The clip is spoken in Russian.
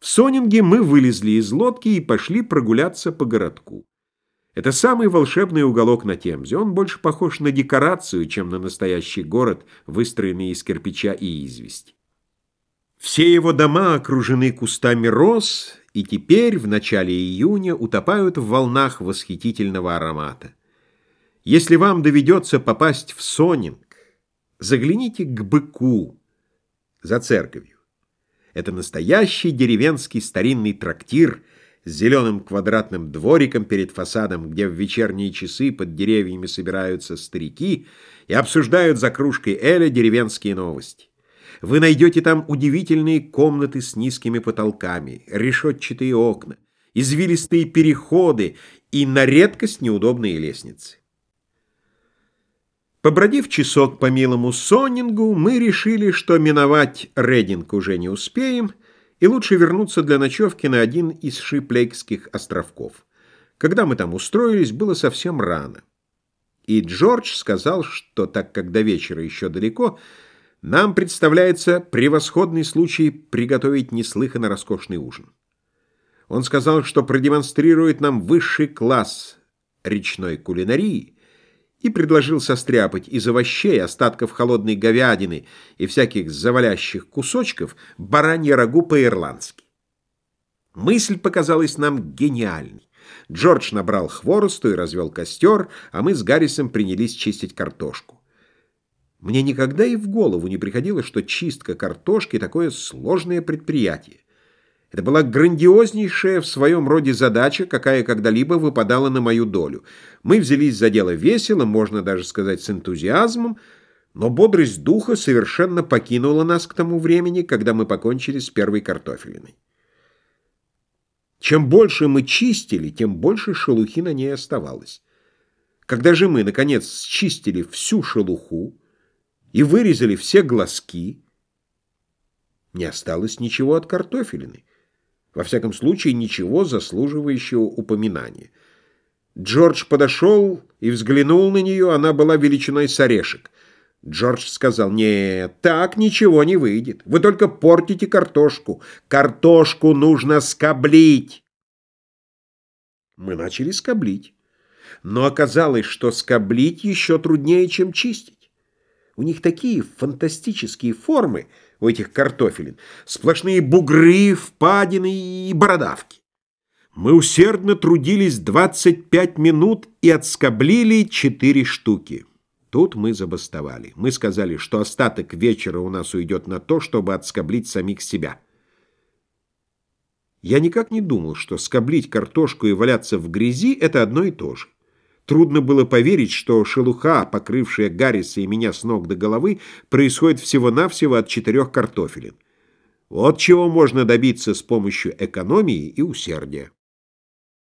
В Сонинге мы вылезли из лодки и пошли прогуляться по городку. Это самый волшебный уголок на Темзе. Он больше похож на декорацию, чем на настоящий город, выстроенный из кирпича и извести. Все его дома окружены кустами роз, и теперь, в начале июня, утопают в волнах восхитительного аромата. Если вам доведется попасть в Сонинг, загляните к быку за церковью. Это настоящий деревенский старинный трактир с зеленым квадратным двориком перед фасадом, где в вечерние часы под деревьями собираются старики и обсуждают за кружкой Эля деревенские новости. Вы найдете там удивительные комнаты с низкими потолками, решетчатые окна, извилистые переходы и на редкость неудобные лестницы. Побродив часок по милому Соннингу, мы решили, что миновать Рединг уже не успеем, и лучше вернуться для ночевки на один из Шиплейкских островков. Когда мы там устроились, было совсем рано. И Джордж сказал, что так как до вечера еще далеко, нам представляется превосходный случай приготовить неслыханно роскошный ужин. Он сказал, что продемонстрирует нам высший класс речной кулинарии, и предложил состряпать из овощей, остатков холодной говядины и всяких завалящих кусочков баранье рагу по-ирландски. Мысль показалась нам гениальной. Джордж набрал хворосту и развел костер, а мы с Гаррисом принялись чистить картошку. Мне никогда и в голову не приходило, что чистка картошки — такое сложное предприятие. Это была грандиознейшая в своем роде задача, какая когда-либо выпадала на мою долю. Мы взялись за дело весело, можно даже сказать с энтузиазмом, но бодрость духа совершенно покинула нас к тому времени, когда мы покончили с первой картофелиной. Чем больше мы чистили, тем больше шелухи на ней оставалось. Когда же мы, наконец, счистили всю шелуху и вырезали все глазки, не осталось ничего от картофелины. Во всяком случае, ничего заслуживающего упоминания. Джордж подошел и взглянул на нее, она была величиной с орешек. Джордж сказал, «Нет, так ничего не выйдет. Вы только портите картошку. Картошку нужно скоблить». Мы начали скоблить. Но оказалось, что скоблить еще труднее, чем чистить. У них такие фантастические формы — у этих картофелин. Сплошные бугры, впадины и бородавки. Мы усердно трудились 25 минут и отскоблили 4 штуки. Тут мы забастовали. Мы сказали, что остаток вечера у нас уйдет на то, чтобы отскоблить самих себя. Я никак не думал, что скоблить картошку и валяться в грязи — это одно и то же. Трудно было поверить, что шелуха, покрывшая Гарриса и меня с ног до головы, происходит всего-навсего от четырех картофелин. Вот чего можно добиться с помощью экономии и усердия.